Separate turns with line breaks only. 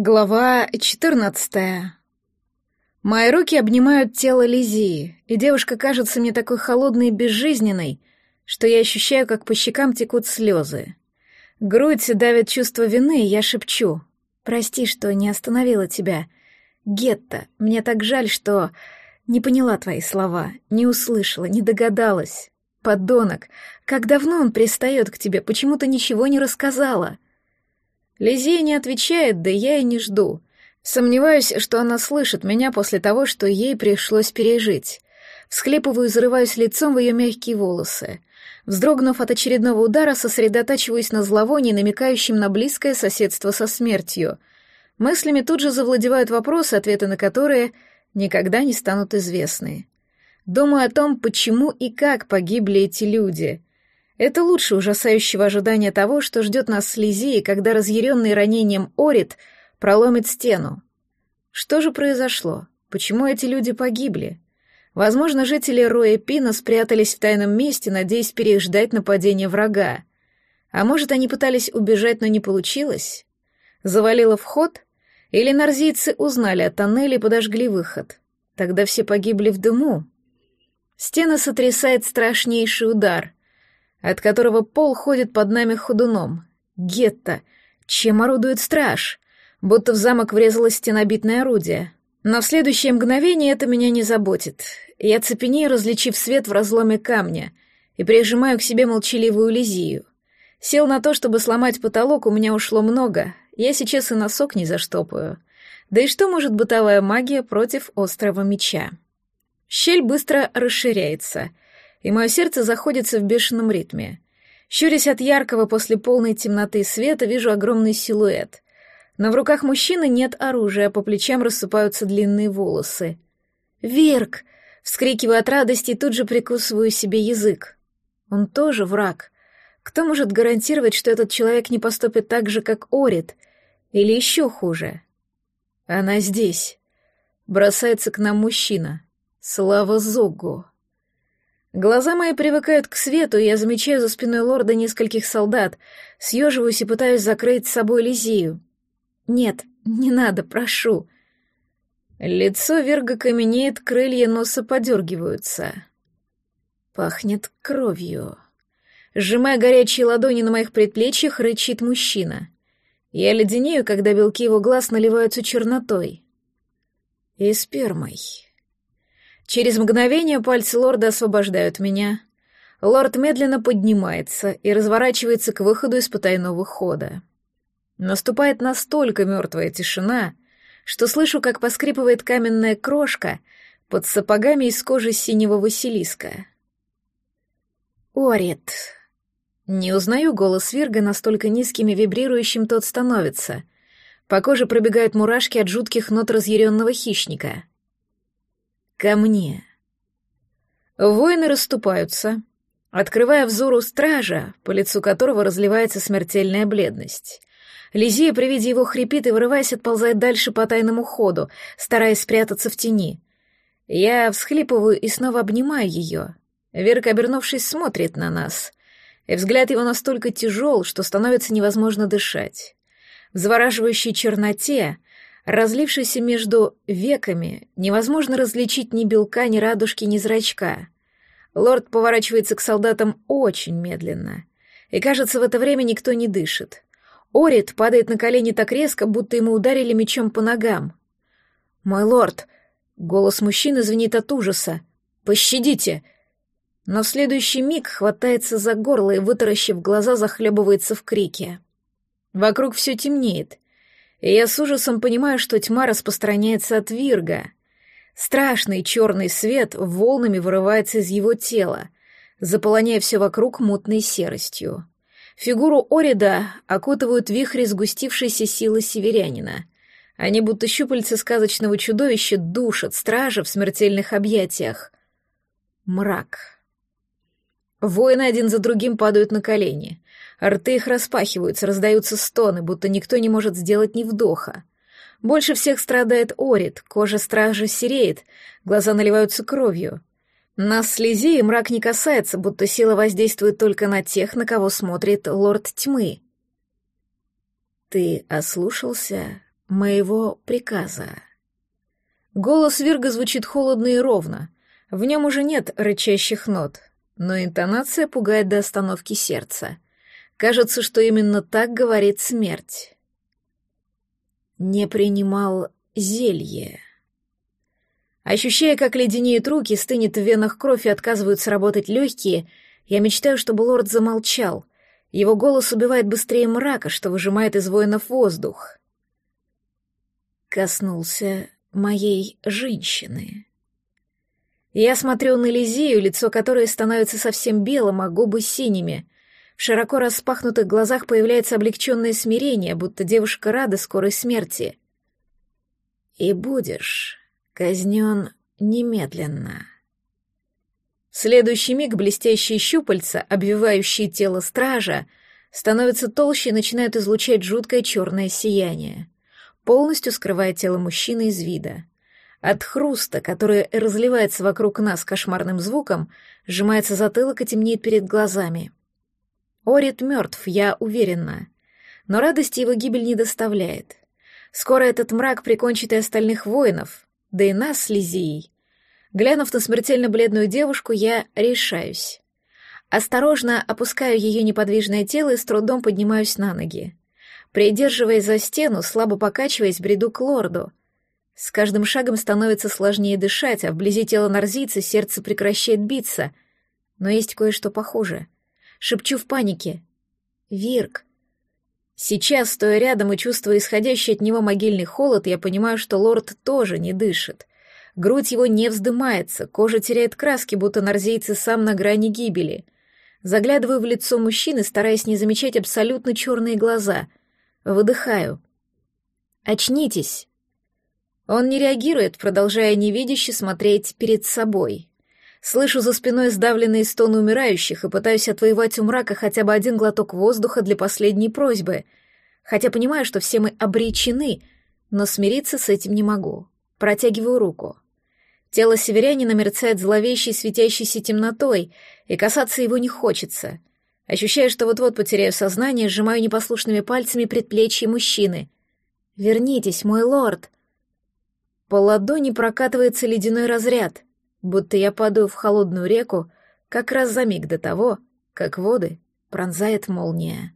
Глава 14. Мои руки обнимают тело Лизии, и девушка кажется мне такой холодной и безжизненной, что я ощущаю, как по щекам текут слезы. Грудь давит чувство вины, и я шепчу. «Прости, что не остановила тебя. Гетта, мне так жаль, что не поняла твои слова, не услышала, не догадалась. Подонок, как давно он пристает к тебе, почему ты ничего не рассказала?» Лизия не отвечает, да я и не жду. Сомневаюсь, что она слышит меня после того, что ей пришлось пережить. Всхлипываю и зарываюсь лицом в ее мягкие волосы. Вздрогнув от очередного удара, сосредотачиваюсь на зловонии, намекающем на близкое соседство со смертью. Мыслями тут же завладевают вопросы, ответы на которые никогда не станут известны. Думаю о том, почему и как погибли эти люди — это лучше ужасающего ожидания того, что ждет нас с Лизией, когда разъяренный ранением Орит проломит стену. Что же произошло? Почему эти люди погибли? Возможно, жители Роя Пина спрятались в тайном месте, надеясь переждать нападение врага. А может, они пытались убежать, но не получилось? Завалило вход? Или нарзийцы узнали о тоннеле и подожгли выход? Тогда все погибли в дыму. Стена сотрясает страшнейший удар — от которого пол ходит под нами ходуном. Гетто. Чем орудует страж? Будто в замок врезалось стенобитное орудие. Но в следующее мгновение это меня не заботит. Я цепенею, различив свет в разломе камня, и прижимаю к себе молчаливую Лизию. Сил на то, чтобы сломать потолок, у меня ушло много. Я сейчас и носок не заштопаю. Да и что может бытовая магия против острого меча? Щель быстро расширяется — и мое сердце заходится в бешеном ритме. Щурясь от яркого после полной темноты света, вижу огромный силуэт. Но в руках мужчины нет оружия, а по плечам рассыпаются длинные волосы. «Верк!» — вскрикиваю от радости и тут же прикусываю себе язык. Он тоже враг. Кто может гарантировать, что этот человек не поступит так же, как Орит? Или еще хуже? Она здесь. Бросается к нам мужчина. Слава Зогу. Глаза мои привыкают к свету, и я замечаю за спиной лорда нескольких солдат, съеживаюсь и пытаюсь закрыть с собой Лизию. «Нет, не надо, прошу». Лицо Верга каменеет, крылья носа подергиваются. Пахнет кровью. Сжимая горячие ладони на моих предплечьях, рычит мужчина. Я леденею, когда белки его глаз наливаются чернотой. И спермой. Через мгновение пальцы лорда освобождают меня. Лорд медленно поднимается и разворачивается к выходу из потайного хода. Наступает настолько мертвая тишина, что слышу, как поскрипывает каменная крошка под сапогами из кожи синего Василиска. «Орит!» Не узнаю голос Вирга, настолько низким и вибрирующим тот становится. По коже пробегают мурашки от жутких нот разъяренного хищника — Ко мне. Воины расступаются, открывая взору стража, по лицу которого разливается смертельная бледность. Лизия при виде его хрипит и, вырываясь, отползает дальше по тайному ходу, стараясь спрятаться в тени. Я всхлипываю и снова обнимаю ее. Верка, обернувшись, смотрит на нас, и взгляд его настолько тяжел, что становится невозможно дышать. В завораживающей черноте Разлившийся между веками, невозможно различить ни белка, ни радужки, ни зрачка. Лорд поворачивается к солдатам очень медленно, и, кажется, в это время никто не дышит. Орит падает на колени так резко, будто ему ударили мечом по ногам. «Мой лорд!» — голос мужчины звенит от ужаса. «Пощадите!» Но в следующий миг хватается за горло и, вытаращив глаза, захлебывается в крике. Вокруг все темнеет — и я с ужасом понимаю, что тьма распространяется от Вирга. Страшный черный свет волнами вырывается из его тела, заполоняя все вокруг мутной серостью. Фигуру Орида окутывают вихри сгустившейся силы северянина. Они, будто щупальца сказочного чудовища, душат стража в смертельных объятиях. Мрак. Воины один за другим падают на колени. Рты их распахиваются, раздаются стоны, будто никто не может сделать ни вдоха. Больше всех страдает Орит, кожа стража сереет, глаза наливаются кровью. Нас слези и мрак не касается, будто сила воздействует только на тех, на кого смотрит лорд тьмы. «Ты ослушался моего приказа. Голос Вирга звучит холодно и ровно. В нем уже нет рычащих нот, но интонация пугает до остановки сердца. Кажется, что именно так говорит смерть. Не принимал зелье. Ощущая, как леденеют руки, стынет в венах кровь и отказываются работать легкие, я мечтаю, чтобы лорд замолчал. Его голос убивает быстрее мрака, что выжимает из воинов воздух. Коснулся моей женщины. Я смотрю на Лизею, лицо которой становится совсем белым, а губы синими. В широко распахнутых глазах появляется облегченное смирение, будто девушка рада скорой смерти. «И будешь казнен немедленно. В следующий миг блестящие щупальца, обвивающие тело стража, становятся толще и начинают излучать жуткое черное сияние, полностью скрывая тело мужчины из вида. От хруста, который разливается вокруг нас кошмарным звуком, сжимается затылок и темнеет перед глазами. Орит мертв, я уверена. Но радости его гибель не доставляет. Скоро этот мрак прикончит и остальных воинов, да и нас с Лизией. Глянув на смертельно бледную девушку, я решаюсь. Осторожно опускаю ее неподвижное тело и с трудом поднимаюсь на ноги. Придерживаясь за стену, слабо покачиваясь, бреду к лорду. С каждым шагом становится сложнее дышать, а вблизи тела нарзийца сердце прекращает биться. Но есть кое-что похуже. Шепчу в панике. «Вирк, Сейчас, стоя рядом и чувствуя исходящий от него могильный холод, я понимаю, что лорд тоже не дышит. Грудь его не вздымается, кожа теряет краски, будто нарзейцы сам на грани гибели. Заглядываю в лицо мужчины, стараясь не замечать абсолютно черные глаза. Выдыхаю. «Очнитесь!» Он не реагирует, продолжая невидяще смотреть перед собой. Слышу за спиной сдавленные стоны умирающих и пытаюсь отвоевать у мрака хотя бы один глоток воздуха для последней просьбы. Хотя понимаю, что все мы обречены, но смириться с этим не могу. Протягиваю руку. Тело северянина мерцает зловещей светящейся темнотой, и касаться его не хочется. Ощущаю, что вот-вот потеряю сознание, сжимаю непослушными пальцами предплечье мужчины. «Вернитесь, мой лорд!» По ладони прокатывается ледяной разряд — будто я падаю в холодную реку как раз за миг до того, как воды пронзает молния.